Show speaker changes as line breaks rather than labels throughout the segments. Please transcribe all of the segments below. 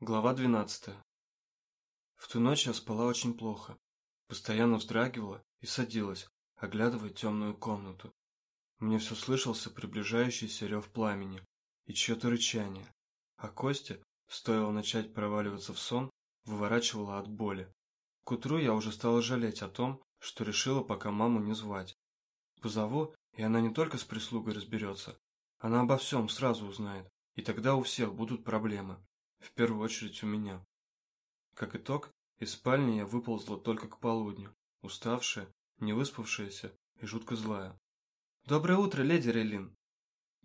Глава 12. В ту ночь я спала очень плохо. Постоянно вздрагивала и садилась, оглядывая темную комнату. Мне все слышался приближающийся рев пламени и чье-то рычание. А Костя, стоило начать проваливаться в сон, выворачивала от боли. К утру я уже стала жалеть о том, что решила пока маму не звать. Позову, и она не только с прислугой разберется, она обо всем сразу узнает, и тогда у всех будут проблемы. В первую очередь у меня. Как итог, из спальни я выползла только к полудню, уставшая, невыспавшаяся и жутко злая. «Доброе утро, леди Рейлин!»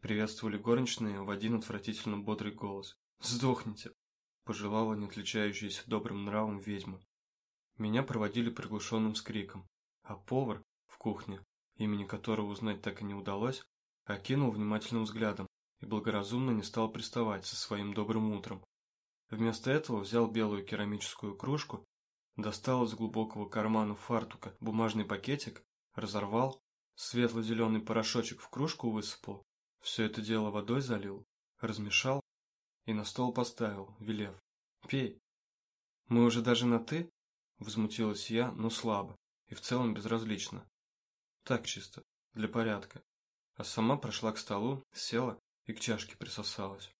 Приветствовали горничные в один отвратительно бодрый голос. «Сдохните!» – пожелала не отличающаяся добрым нравом ведьма. Меня проводили приглушенным скриком, а повар в кухне, имени которого узнать так и не удалось, окинул внимательным взглядом и благоразумно не стал приставать со своим добрым утром, Вместо этого взял белую керамическую кружку, достал из глубокого кармана фартука бумажный пакетик, разорвал, светло-зеленый порошочек в кружку высыпал, все это дело водой залил, размешал и на стол поставил, велев. «Пей». «Мы уже даже на «ты»?» – возмутилась я, но слабо и в целом безразлично. Так чисто, для порядка. А сама прошла к столу, села и к чашке присосалась.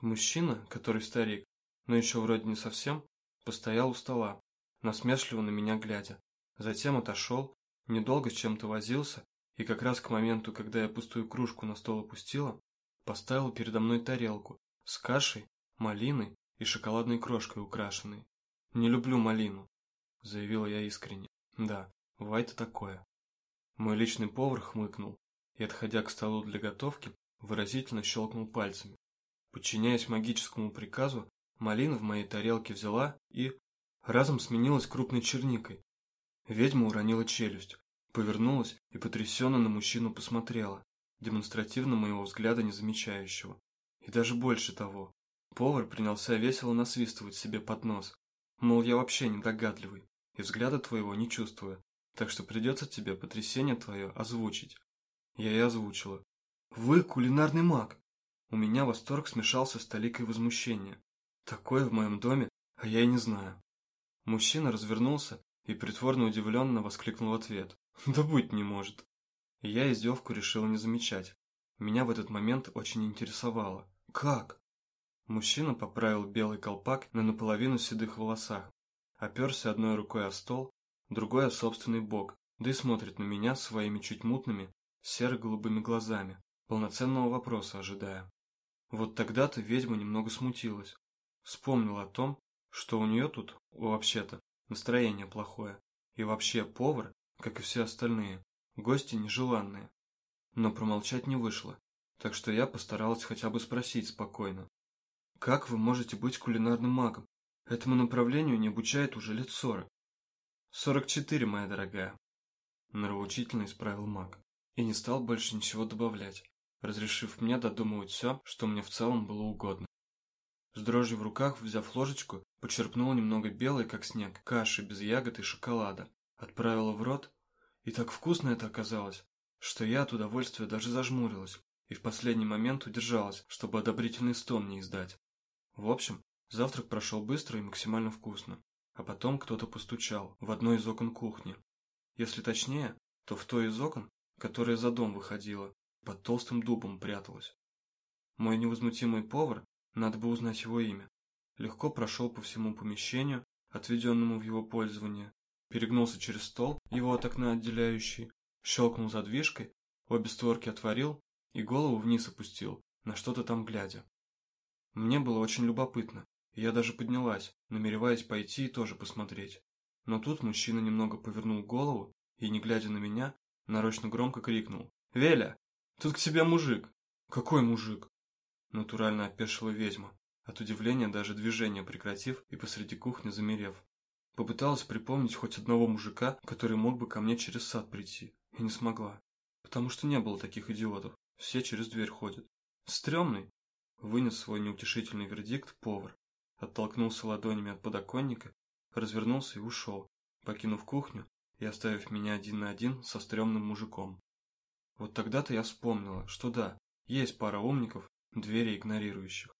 Мужчина, который старик, но еще вроде не совсем, постоял у стола, насмешливо на меня глядя. Затем отошел, недолго с чем-то возился, и как раз к моменту, когда я пустую кружку на стол опустила, поставил передо мной тарелку с кашей, малиной и шоколадной крошкой украшенной. «Не люблю малину», – заявила я искренне. «Да, бывает и такое». Мой личный повар хмыкнул и, отходя к столу для готовки, выразительно щелкнул пальцами. Подчиняясь магическому приказу, Малина в моей тарелке взяла и разом сменилась крупной черникой. Ведьма уронила челюсть, повернулась и потрясенно на мужчину посмотрела, демонстративно моего взгляда не замечающего. И даже больше того, повар принялся весело насвистывать себе под нос, мол, я вообще недогадливый, и взгляда твоего не чувствую, так что придется тебе потрясение твое озвучить. Я и озвучила. Вы кулинарный маг. У меня восторг смешался с толикой возмущения. Такое в моем доме, а я и не знаю. Мужчина развернулся и притворно удивленно воскликнул ответ. Да быть не может. я издевку решил не замечать. Меня в этот момент очень интересовало. Как? Мужчина поправил белый колпак на наполовину седых волосах, оперся одной рукой о стол, другой о собственный бок, да и смотрит на меня своими чуть мутными, серо-голубыми глазами, полноценного вопроса ожидая. Вот тогда-то ведьма немного смутилась, Вспомнил о том, что у нее тут, вообще-то, настроение плохое. И вообще повар, как и все остальные, гости нежеланные. Но промолчать не вышло, так что я постаралась хотя бы спросить спокойно. «Как вы можете быть кулинарным магом? Этому направлению не обучают уже лет сорок». «Сорок четыре, моя дорогая», – нравоучительно исправил маг. И не стал больше ничего добавлять, разрешив мне додумывать все, что мне в целом было угодно. С дрожью в руках, взяв ложечку, почерпнула немного белой, как снег, каши без ягод и шоколада. Отправила в рот, и так вкусно это оказалось, что я от удовольствия даже зажмурилась и в последний момент удержалась, чтобы одобрительный стон не издать. В общем, завтрак прошел быстро и максимально вкусно. А потом кто-то постучал в одно из окон кухни. Если точнее, то в то из окон, которое за дом выходило, под толстым дубом пряталось. Мой невозмутимый повар надо бы узнать его имя. Легко прошел по всему помещению, отведенному в его пользование, перегнулся через стол, его от окна отделяющий, щелкнул задвижкой, обе створки отворил и голову вниз опустил, на что-то там глядя. Мне было очень любопытно, и я даже поднялась, намереваясь пойти и тоже посмотреть. Но тут мужчина немного повернул голову и, не глядя на меня, нарочно громко крикнул. «Веля, тут к тебе мужик!» «Какой мужик?» Натурально опешила ведьма, от удивления даже движение прекратив и посреди кухни замерев. Попыталась припомнить хоть одного мужика, который мог бы ко мне через сад прийти, и не смогла. Потому что не было таких идиотов, все через дверь ходят. Стремный, вынес свой неутешительный вердикт повар, оттолкнулся ладонями от подоконника, развернулся и ушел, покинув кухню и оставив меня один на один со стрёмным мужиком. Вот тогда-то я вспомнила, что да, есть пара умников, двери игнорирующих.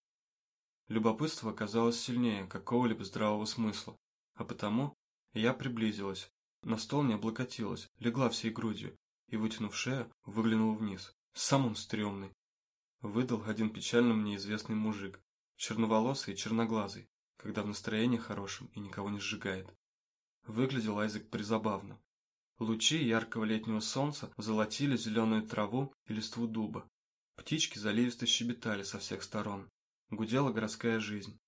Любопытство оказалось сильнее какого-либо здравого смысла, а потому я приблизилась, на стол не облокотилась, легла всей грудью и, вытянув шею, выглянула вниз. Сам он стрёмный. Выдал один печально мне известный мужик, черноволосый и черноглазый, когда в настроении хорошем и никого не сжигает. Выглядел Айзек призабавно. Лучи яркого летнего солнца золотили зеленую траву и листву дуба. Птички заливисто щебетали со всех сторон. Гудела городская жизнь.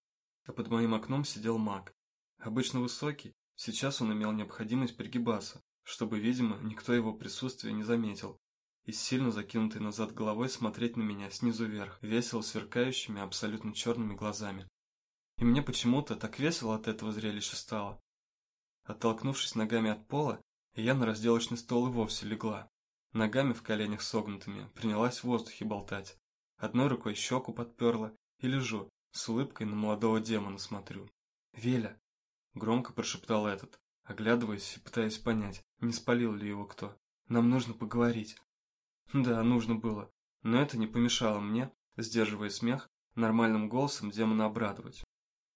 А под моим окном сидел маг. Обычно высокий, сейчас он имел необходимость пригибаться, чтобы, видимо, никто его присутствия не заметил. И сильно закинутой назад головой смотреть на меня снизу вверх, весело сверкающими абсолютно черными глазами. И мне почему-то так весело от этого зрелища стало. Оттолкнувшись ногами от пола, я на разделочный стол и вовсе легла. Ногами в коленях согнутыми принялась в воздухе болтать. Одной рукой щеку подперла и лежу, с улыбкой на молодого демона смотрю. «Веля!» – громко прошептал этот, оглядываясь и пытаясь понять, не спалил ли его кто. «Нам нужно поговорить». Да, нужно было, но это не помешало мне, сдерживая смех, нормальным голосом демона обрадовать.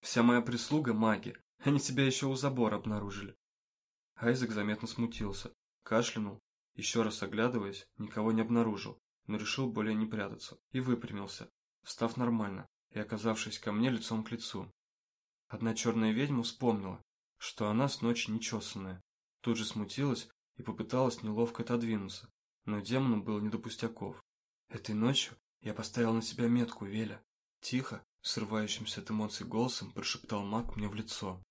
Вся моя прислуга – маги, они тебя еще у забора обнаружили. Айзек заметно смутился, кашлянул, еще раз оглядываясь, никого не обнаружил, но решил более не прятаться, и выпрямился, встав нормально и оказавшись ко мне лицом к лицу. Одна черная ведьма вспомнила, что она с ночи нечесанная, тут же смутилась и попыталась неловко отодвинуться, но демону было не до пустяков. Этой ночью я поставил на себя метку, Веля. Тихо, срывающимся от эмоций голосом, прошептал маг мне в лицо.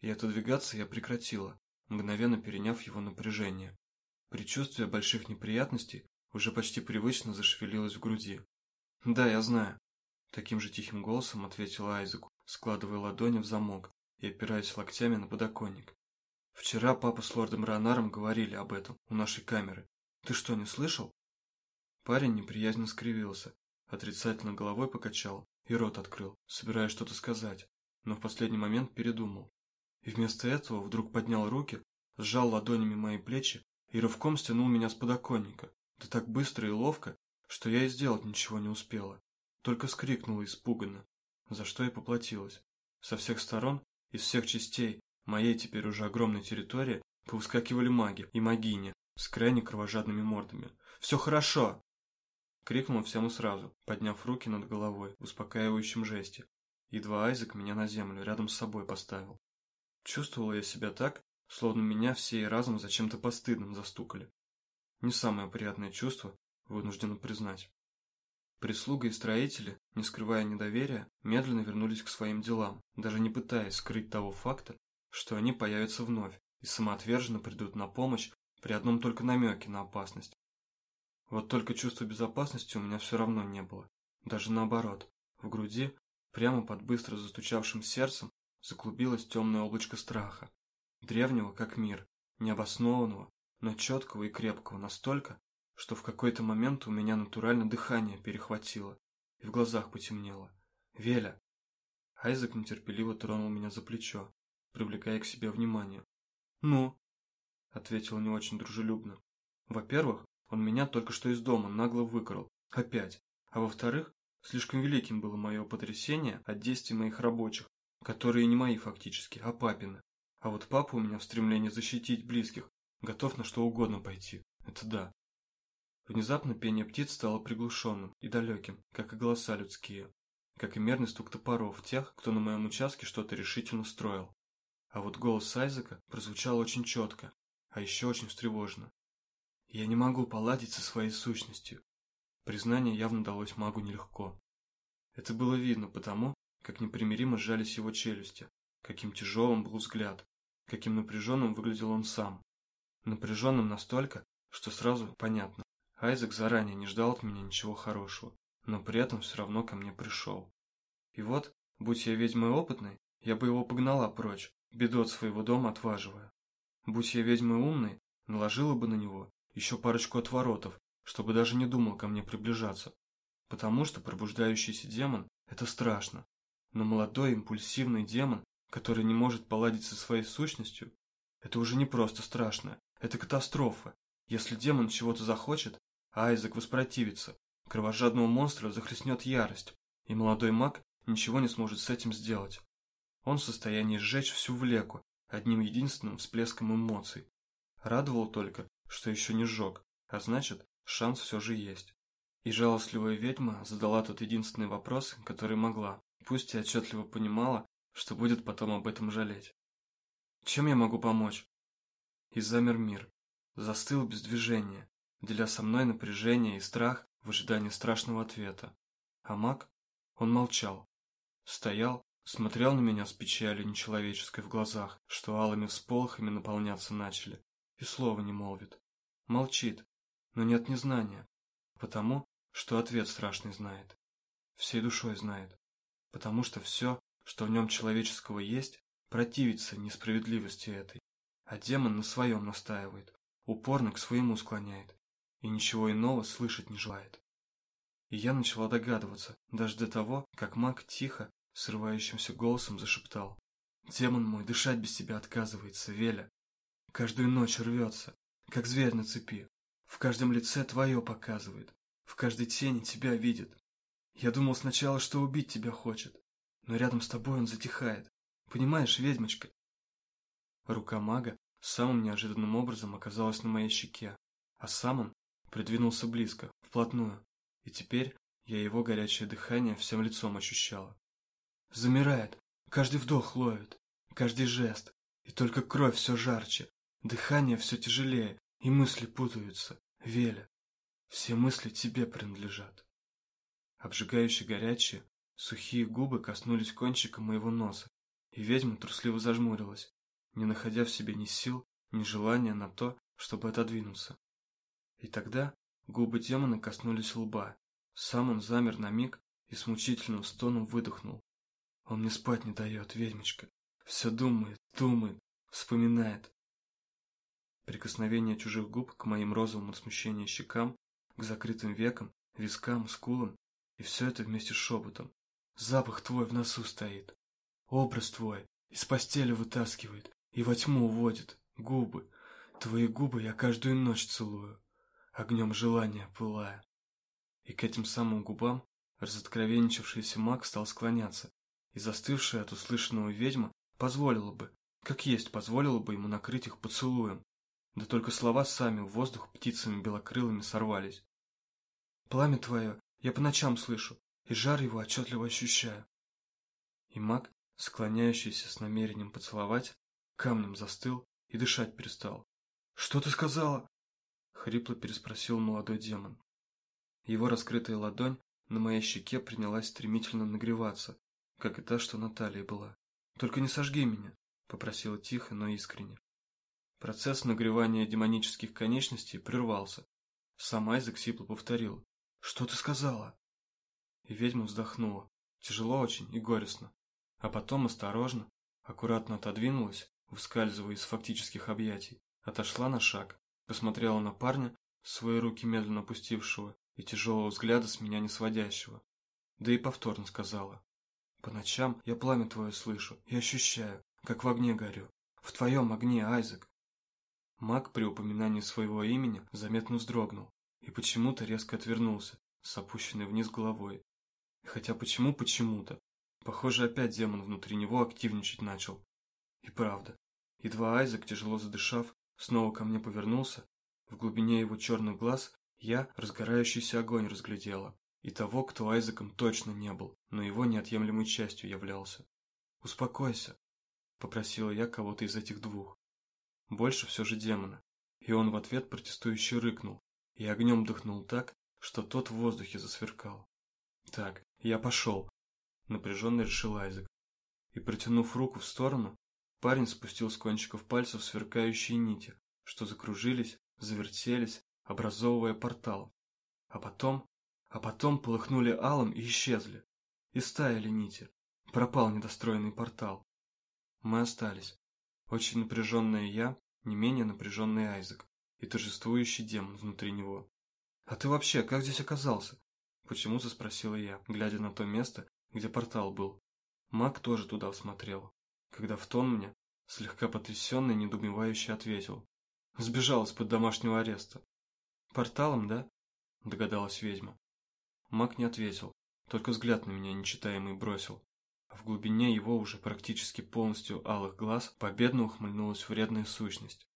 И отодвигаться я прекратила, мгновенно переняв его напряжение. Предчувствие больших неприятностей уже почти привычно зашевелилось в груди. «Да, я знаю», – таким же тихим голосом ответил Айзеку, складывая ладони в замок и опираясь локтями на подоконник. «Вчера папа с лордом Ронаром говорили об этом у нашей камеры. Ты что, не слышал?» Парень неприязненно скривился, отрицательно головой покачал и рот открыл, собираясь что-то сказать, но в последний момент передумал и вместо этого вдруг поднял руки, сжал ладонями мои плечи и рывком стянул меня с подоконника, да так быстро и ловко, что я и сделать ничего не успела, только скрикнула испуганно, за что и поплатилась. Со всех сторон, из всех частей моей теперь уже огромной территории повыскакивали маги и магини с крайне кровожадными мордами. «Все хорошо!» Крикнул всем сразу, подняв руки над головой в успокаивающем жесте. Едва Айзек меня на землю рядом с собой поставил. Чувствовала я себя так, словно меня все и разом за чем-то постыдным застукали. Не самое приятное чувство, вынуждена признать. Прислуга и строители, не скрывая недоверия, медленно вернулись к своим делам, даже не пытаясь скрыть того факта, что они появятся вновь и самоотверженно придут на помощь при одном только намеке на опасность. Вот только чувства безопасности у меня все равно не было. Даже наоборот, в груди, прямо под быстро застучавшим сердцем, заклубилось темное облачко страха, древнего как мир, необоснованного, но четкого и крепкого настолько, что в какой-то момент у меня натурально дыхание перехватило и в глазах потемнело. «Веля!» Айзек нетерпеливо тронул меня за плечо, привлекая к себе внимание. «Ну?» – ответил не очень дружелюбно. «Во-первых, он меня только что из дома нагло выкрал. Опять. А во-вторых, слишком великим было мое потрясение от действий моих рабочих, которые не мои фактически, а папины. А вот папа у меня в стремлении защитить близких, готов на что угодно пойти. Это да. Внезапно пение птиц стало приглушенным и далеким, как и голоса людские, как и мерный стук топоров тех, кто на моем участке что-то решительно строил. А вот голос Айзека прозвучал очень четко, а еще очень встревоженно. Я не могу поладить со своей сущностью. Признание явно далось магу нелегко. Это было видно потому, как непримиримо сжались его челюсти, каким тяжелым был взгляд, каким напряженным выглядел он сам. Напряженным настолько, что сразу понятно. Айзек заранее не ждал от меня ничего хорошего, но при этом все равно ко мне пришел. И вот, будь я ведьмой опытной, я бы его погнала прочь, беду от своего дома отваживая. Будь я ведьмой умной, наложила бы на него еще парочку отворотов, чтобы даже не думал ко мне приближаться. Потому что пробуждающийся демон – это страшно, но молодой импульсивный демон, который не может поладить со своей сущностью, это уже не просто страшно, это катастрофа. Если демон чего-то захочет, а Айзек воспротивится, кровожадного монстра захлестнет ярость, и молодой маг ничего не сможет с этим сделать. Он в состоянии сжечь всю влеку одним единственным всплеском эмоций. Радовал только, что еще не сжег, а значит, шанс все же есть. И жалостливая ведьма задала тот единственный вопрос, который могла, пусть и отчетливо понимала, что будет потом об этом жалеть. «Чем я могу помочь?» И замер мир. Застыл без движения, деля со мной напряжение и страх в ожидании страшного ответа. А маг? Он молчал. Стоял, смотрел на меня с печалью нечеловеческой в глазах, что алыми всполохами наполняться начали, и слова не молвит. Молчит, но нет незнания, потому что ответ страшный знает. Всей душой знает, потому что все, что в нем человеческого есть, противится несправедливости этой, а демон на своем настаивает, упорно к своему склоняет, и ничего иного слышать не желает. И я начала догадываться, даже до того, как маг тихо, срывающимся голосом зашептал. «Демон мой дышать без тебя отказывается, Веля. Каждую ночь рвется, как зверь на цепи. В каждом лице твое показывает, в каждой тени тебя видит. Я думал сначала, что убить тебя хочет, но рядом с тобой он затихает. Понимаешь, ведьмочка?» Рука мага самым неожиданным образом оказалась на моей щеке, а сам он придвинулся близко, вплотную, и теперь я его горячее дыхание всем лицом ощущала. Замирает, каждый вдох ловит, каждый жест, и только кровь все жарче, дыхание все тяжелее, и мысли путаются. Веля, все мысли тебе принадлежат. Обжигающие горячие, сухие губы коснулись кончика моего носа, и ведьма трусливо зажмурилась, не находя в себе ни сил, ни желания на то, чтобы отодвинуться. И тогда губы демона коснулись лба. Сам он замер на миг и с мучительным стоном выдохнул. Он мне спать не дает, ведьмочка. Все думает, думает, вспоминает. Прикосновение чужих губ к моим розовым от смущения щекам, к закрытым векам, вискам, скулам, и все это вместе с шепотом. Запах твой в носу стоит. Образ твой из постели вытаскивает и во тьму уводит. Губы. Твои губы я каждую ночь целую огнем желания пылая. И к этим самым губам разоткровенничавшийся маг стал склоняться, и застывшая от услышанного ведьма позволила бы, как есть позволила бы ему накрыть их поцелуем, да только слова сами в воздух птицами белокрылыми сорвались. «Пламя твое я по ночам слышу, и жар его отчетливо ощущаю». И маг, склоняющийся с намерением поцеловать, камнем застыл и дышать перестал. «Что ты сказала?» Хрипло переспросил молодой демон. Его раскрытая ладонь на моей щеке принялась стремительно нагреваться, как и та, что на была. «Только не сожги меня», — попросила тихо, но искренне. Процесс нагревания демонических конечностей прервался. Сам Айзек сипло повторил. «Что ты сказала?» И ведьма вздохнула. Тяжело очень и горестно. А потом осторожно, аккуратно отодвинулась, выскальзывая из фактических объятий, отошла на шаг Посмотрела на парня, свои руки медленно опустившего и тяжелого взгляда с меня не сводящего. Да и повторно сказала. По ночам я пламя твое слышу и ощущаю, как в огне горю. В твоем огне, Айзек. Маг при упоминании своего имени заметно вздрогнул и почему-то резко отвернулся, с опущенной вниз головой. Хотя почему почему-то? Похоже, опять демон внутри него активничать начал. И правда. Едва Айзек, тяжело задышав, снова ко мне повернулся. В глубине его черных глаз я разгорающийся огонь разглядела. И того, кто Айзеком точно не был, но его неотъемлемой частью являлся. «Успокойся», — попросила я кого-то из этих двух. Больше все же демона. И он в ответ протестующе рыкнул, и огнем дыхнул так, что тот в воздухе засверкал. «Так, я пошел», — напряженно решил Айзек. И, протянув руку в сторону, Парень спустил с кончиков пальцев сверкающие нити, что закружились, завертелись, образовывая портал. А потом, а потом полыхнули алым и исчезли. И стаяли нити. Пропал недостроенный портал. Мы остались. Очень напряженная я, не менее напряженный Айзек и торжествующий демон внутри него. «А ты вообще как здесь оказался?» Почему-то спросила я, глядя на то место, где портал был. Маг тоже туда смотрел когда в тон мне, слегка потрясенный, недоумевающе ответил. Сбежал из-под домашнего ареста. Порталом, да? Догадалась ведьма. Маг не ответил, только взгляд на меня нечитаемый бросил. В глубине его уже практически полностью алых глаз победно ухмыльнулась вредная сущность.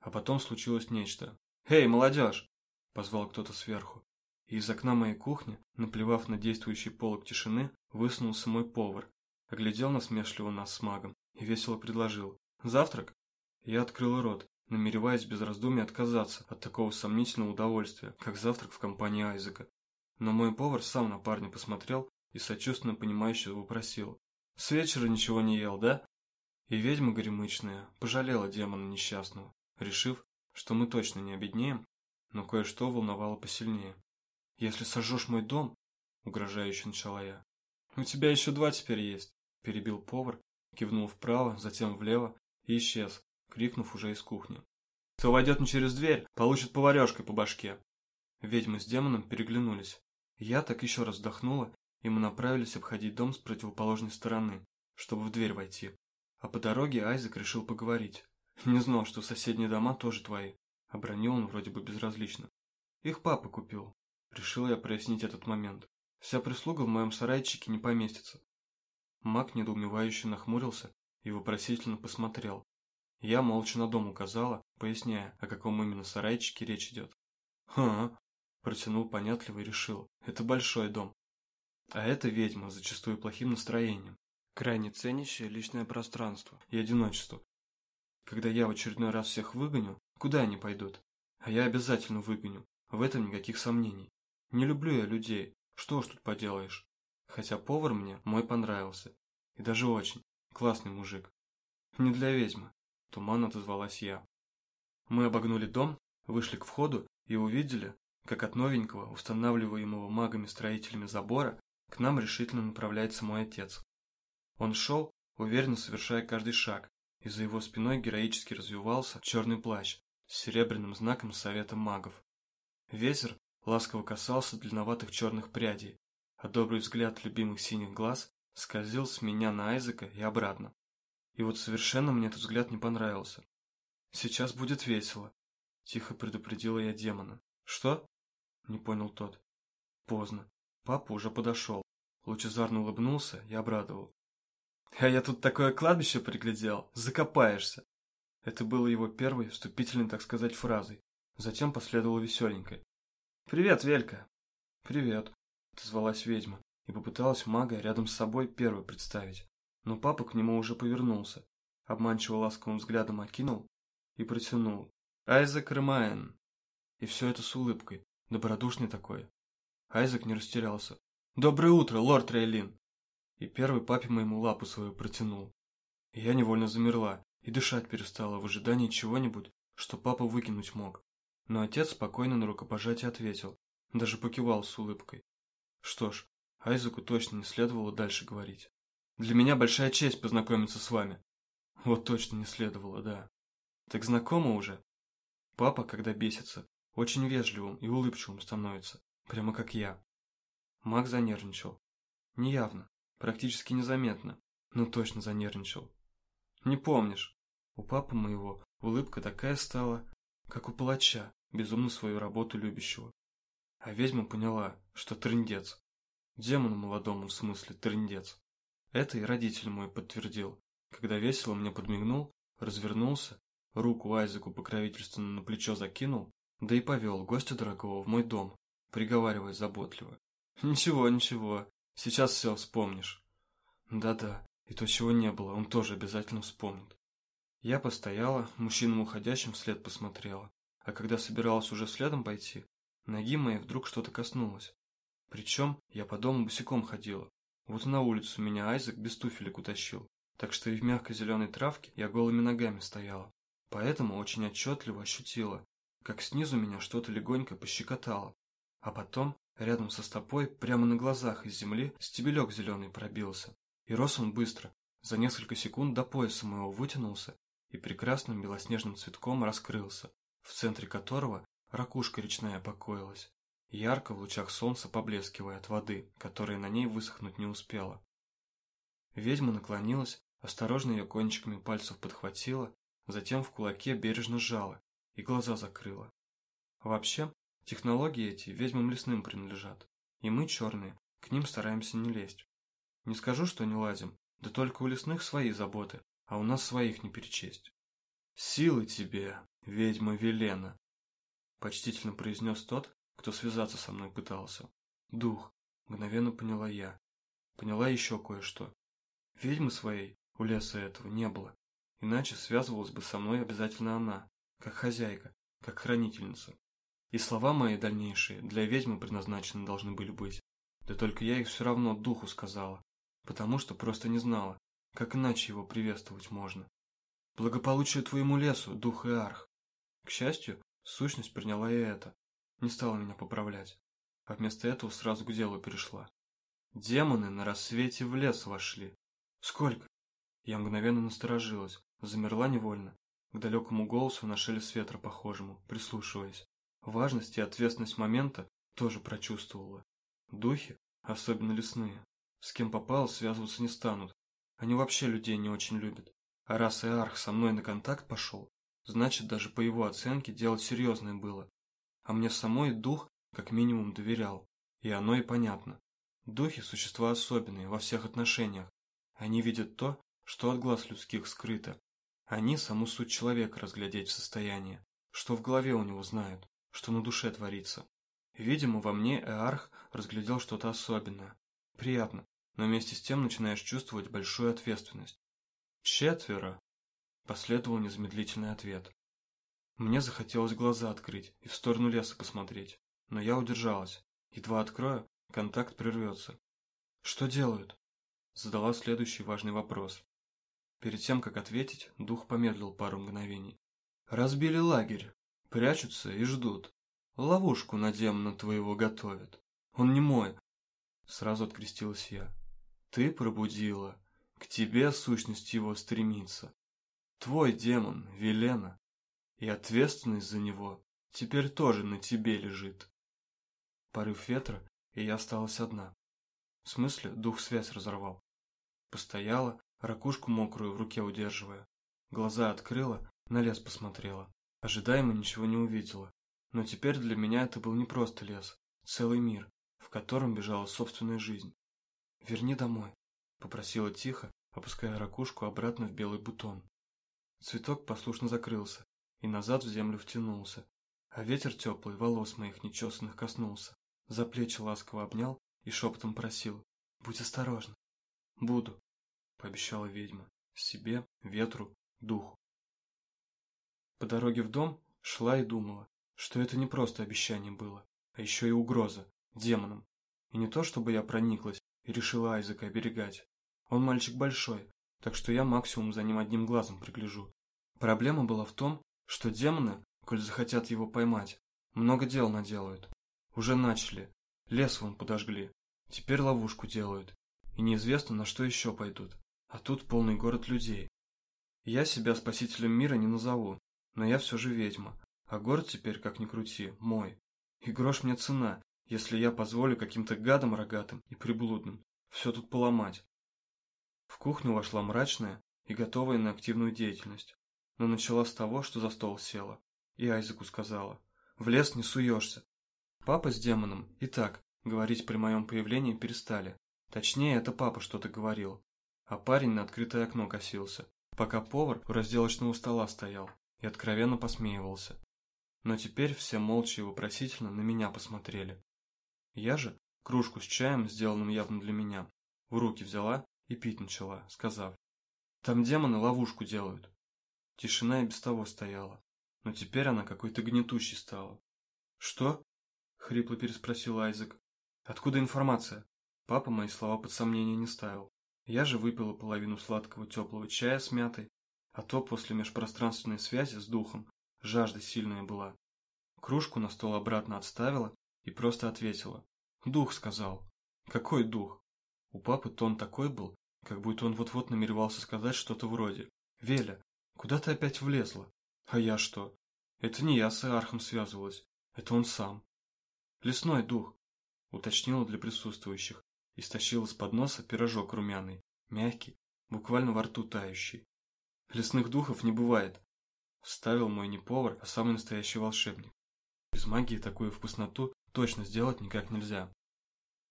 А потом случилось нечто. «Эй, молодежь!» – позвал кто-то сверху. И из окна моей кухни, наплевав на действующий полог тишины, высунулся мой повар, оглядел насмешливо нас с магом и весело предложил. «Завтрак?» Я открыл рот, намереваясь без раздумий отказаться от такого сомнительного удовольствия, как завтрак в компании Айзека. Но мой повар сам на парня посмотрел и сочувственно понимающе вопросил. «С вечера ничего не ел, да?» И ведьма горемычная пожалела демона несчастного, решив, что мы точно не обеднеем, но кое-что волновало посильнее. «Если сожжешь мой дом», — угрожающе начала я. «У тебя еще два теперь есть», — перебил повар, кивнул вправо, затем влево и исчез, крикнув уже из кухни. «Кто войдет не через дверь, получит поварешкой по башке». Ведьмы с демоном переглянулись. Я так еще раз вздохнула, и мы направились обходить дом с противоположной стороны, чтобы в дверь войти. А по дороге Айзек решил поговорить. «Не знал, что соседние дома тоже твои», — обронил он вроде бы безразлично. «Их папа купил». Решил я прояснить этот момент. Вся прислуга в моем сарайчике не поместится. Маг недоумевающе нахмурился и вопросительно посмотрел. Я молча на дом указала, поясняя, о каком именно сарайчике речь идет. «Ха!» – протянул понятливо и решил. «Это большой дом. А это ведьма, зачастую плохим настроением, крайне ценящая личное пространство и одиночество. Когда я в очередной раз всех выгоню, куда они пойдут? А я обязательно выгоню, в этом никаких сомнений. Не люблю я людей, что уж тут поделаешь. Хотя повар мне мой понравился. И даже очень. Классный мужик. Не для ведьмы. Туманно отозвалась я. Мы обогнули дом, вышли к входу и увидели, как от новенького, устанавливаемого магами-строителями забора, к нам решительно направляется мой отец. Он шел, уверенно совершая каждый шаг, и за его спиной героически развивался черный плащ с серебряным знаком Совета магов. Ветер ласково касался длинноватых черных прядей, а добрый взгляд любимых синих глаз скользил с меня на Айзека и обратно. И вот совершенно мне этот взгляд не понравился. «Сейчас будет весело», — тихо предупредила я демона. «Что?» — не понял тот. Поздно. Папа уже подошел. Лучезарно улыбнулся и обрадовал. «А я тут такое кладбище приглядел, закопаешься!» Это было его первой, вступительной, так сказать, фразой. Затем последовало веселенькое. «Привет, Велька!» «Привет!» — отозвалась ведьма и попыталась мага рядом с собой первой представить но папа к нему уже повернулся, обманчиво ласковым взглядом окинул и протянул. «Айзек Ремайен!» И все это с улыбкой, добродушный такой. Айзек не растерялся. «Доброе утро, лорд Рейлин!» И первый папе моему лапу свою протянул. И я невольно замерла и дышать перестала в ожидании чего-нибудь, что папа выкинуть мог. Но отец спокойно на рукопожатие ответил, даже покивал с улыбкой. Что ж, Айзеку точно не следовало дальше говорить. Для меня большая честь познакомиться с вами. Вот точно не следовало, да. Так знакомы уже? Папа, когда бесится, очень вежливым и улыбчивым становится, прямо как я. Маг занервничал. Неявно, практически незаметно, но точно занервничал. Не помнишь? У папы моего улыбка такая стала, как у палача, безумно свою работу любящего. А ведьма поняла, что трындец. Демону молодому в смысле трындец. Это и родитель мой подтвердил, когда весело мне подмигнул, развернулся, руку Айзеку покровительственно на плечо закинул, да и повел гостя дорогого в мой дом, приговаривая заботливо. «Ничего, ничего, сейчас все вспомнишь». «Да-да, и то, чего не было, он тоже обязательно вспомнит». Я постояла, мужчинам уходящим вслед посмотрела, а когда собиралась уже следом пойти, ноги моей вдруг что-то коснулось. Причем я по дому босиком ходила, вот на улицу меня Айзек без туфелек утащил, так что и в мягкой зеленой травке я голыми ногами стояла. Поэтому очень отчетливо ощутила, как снизу меня что-то легонько пощекотало. А потом, рядом со стопой, прямо на глазах из земли, стебелек зеленый пробился. И рос он быстро, за несколько секунд до пояса моего вытянулся и прекрасным белоснежным цветком раскрылся, в центре которого ракушка речная покоилась ярко в лучах солнца поблескивая от воды, которая на ней высохнуть не успела. Ведьма наклонилась, осторожно ее кончиками пальцев подхватила, затем в кулаке бережно сжала и глаза закрыла. Вообще, технологии эти ведьмам лесным принадлежат, и мы, черные, К ним стараемся не лезть. Не скажу, что не лазим, да только у лесных свои заботы, а у нас своих не перечесть. «Силы тебе, ведьма Велена!» Почтительно произнес тот, кто связаться со мной пытался. «Дух», мгновенно поняла я. Поняла еще кое-что. Ведьмы своей у леса этого не было, иначе связывалась бы со мной обязательно она, как хозяйка, как хранительница. И слова мои дальнейшие для ведьмы предназначены должны были быть. Да только я их все равно духу сказала, потому что просто не знала, как иначе его приветствовать можно. Благополучие твоему лесу, дух и арх. К счастью, сущность приняла и это, не стала меня поправлять, а вместо этого сразу к делу перешла. Демоны на рассвете в лес вошли. Сколько? Я мгновенно насторожилась, замерла невольно, к далекому голосу на шелест ветра похожему, прислушиваясь. Важность и ответственность момента тоже прочувствовала. Духи, особенно лесные, с кем попало, связываться не станут. Они вообще людей не очень любят. А раз Иарх со мной на контакт пошел, значит, даже по его оценке дело серьезное было. А мне самой дух как минимум доверял. И оно и понятно. Духи – существа особенные во всех отношениях. Они видят то, что от глаз людских скрыто. Они саму суть человека разглядеть в состоянии, что в голове у него знают что на душе творится. Видимо, во мне Эарх разглядел что-то особенное. Приятно, но вместе с тем начинаешь чувствовать большую ответственность. «Четверо!» – последовал незамедлительный ответ. Мне захотелось глаза открыть и в сторону леса посмотреть, но я удержалась. Едва открою, контакт прервется. «Что делают?» – задала следующий важный вопрос. Перед тем, как ответить, дух помедлил пару мгновений. «Разбили лагерь», Прячутся и ждут. Ловушку на демона твоего готовят. Он не мой. Сразу открестилась я. Ты пробудила. К тебе сущность его стремится. Твой демон, Велена. И ответственность за него теперь тоже на тебе лежит. Порыв ветра, и я осталась одна. В смысле, дух связь разорвал. Постояла, ракушку мокрую в руке удерживая. Глаза открыла, на лес посмотрела. Ожидаемо ничего не увидела. Но теперь для меня это был не просто лес, целый мир, в котором бежала собственная жизнь. «Верни домой», — попросила тихо, опуская ракушку обратно в белый бутон. Цветок послушно закрылся и назад в землю втянулся, а ветер теплый волос моих нечесанных коснулся, за плечи ласково обнял и шепотом просил «Будь осторожна». «Буду», — пообещала ведьма, себе, ветру, духу. По дороге в дом шла и думала, что это не просто обещание было, а еще и угроза, демонам. И не то, чтобы я прониклась и решила Айзека оберегать. Он мальчик большой, так что я максимум за ним одним глазом пригляжу. Проблема была в том, что демоны, коль захотят его поймать, много дел наделают. Уже начали. Лес вон подожгли. Теперь ловушку делают. И неизвестно, на что еще пойдут. А тут полный город людей. Я себя спасителем мира не назову, но я все же ведьма, а город теперь, как ни крути, мой. И грош мне цена, если я позволю каким-то гадам рогатым и приблудным все тут поломать. В кухню вошла мрачная и готовая на активную деятельность, но начала с того, что за стол села, и Айзеку сказала, «В лес не суешься». Папа с демоном и так говорить при моем появлении перестали. Точнее, это папа что-то говорил, а парень на открытое окно косился, пока повар у разделочного стола стоял и откровенно посмеивался. Но теперь все молча и вопросительно на меня посмотрели. Я же кружку с чаем, сделанным явно для меня, в руки взяла и пить начала, сказав, «Там демоны ловушку делают». Тишина и без того стояла, но теперь она какой-то гнетущей стала. «Что?» — хрипло переспросил Айзек. «Откуда информация?» Папа мои слова под сомнение не ставил. Я же выпила половину сладкого теплого чая с мятой а то после межпространственной связи с духом жажда сильная была. Кружку на стол обратно отставила и просто ответила. «Дух сказал». «Какой дух?» У папы тон такой был, как будто он вот-вот намеревался сказать что-то вроде. «Веля, куда ты опять влезла?» «А я что?» «Это не я с Иархом связывалась, это он сам». «Лесной дух», — уточнила для присутствующих и стащила с подноса пирожок румяный, мягкий, буквально во рту тающий. Лесных духов не бывает. Вставил мой не повар, а самый настоящий волшебник. Без магии такую вкусноту точно сделать никак нельзя.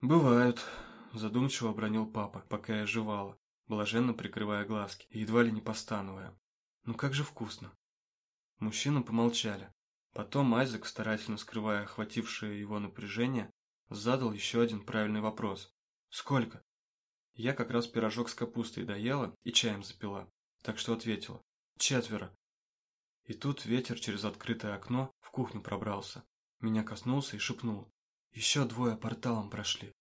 «Бывают», – задумчиво обронил папа, пока я жевала, блаженно прикрывая глазки и едва ли не постановая. «Ну как же вкусно!» Мужчины помолчали. Потом Айзек, старательно скрывая охватившее его напряжение, задал еще один правильный вопрос. «Сколько?» Я как раз пирожок с капустой доела и чаем запила, так что ответила. «Четверо». И тут ветер через открытое окно в кухню пробрался. Меня коснулся и шепнул. Еще двое порталом прошли.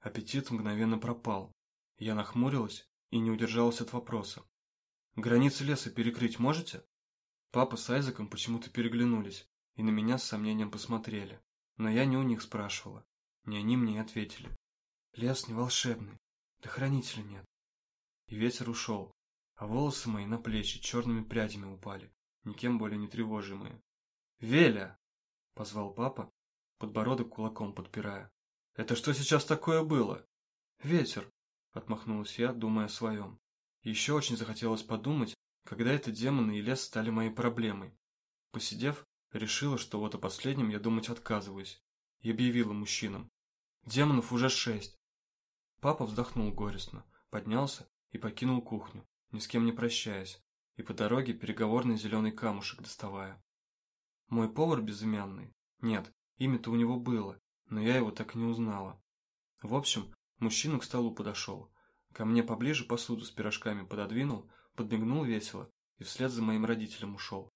Аппетит мгновенно пропал. Я нахмурилась и не удержалась от вопроса. «Границы леса перекрыть можете?» Папа с Айзеком почему-то переглянулись и на меня с сомнением посмотрели. Но я не у них спрашивала. Не они мне ответили. «Лес не волшебный. Да хранителя нет». И ветер ушел, а волосы мои на плечи черными прядями упали, никем более не тревожимые. «Веля!» – позвал папа, подбородок кулаком подпирая. «Это что сейчас такое было?» «Ветер», – отмахнулась я, думая о своем. Еще очень захотелось подумать, когда это демоны и лес стали моей проблемой. Посидев, решила, что вот о последнем я думать отказываюсь, и объявила мужчинам. «Демонов уже шесть». Папа вздохнул горестно, поднялся и покинул кухню, ни с кем не прощаясь, и по дороге переговорный зеленый камушек доставая. Мой повар безымянный? Нет, имя-то у него было, но я его так и не узнала. В общем, мужчина к столу подошел, ко мне поближе посуду с пирожками пододвинул, подмигнул весело и вслед за моим родителем ушел.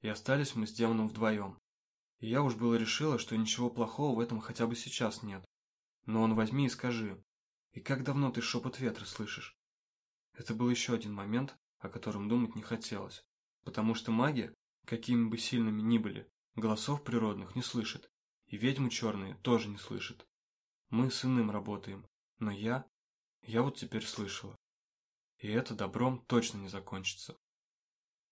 И остались мы с демоном вдвоем. И я уж было решила, что ничего плохого в этом хотя бы сейчас нет. Но он возьми и скажи, и как давно ты шепот ветра слышишь? Это был еще один момент, о котором думать не хотелось, потому что маги, какими бы сильными ни были, голосов природных не слышит, и ведьмы черные тоже не слышат. Мы с иным работаем, но я, я вот теперь слышала. И это добром точно не закончится.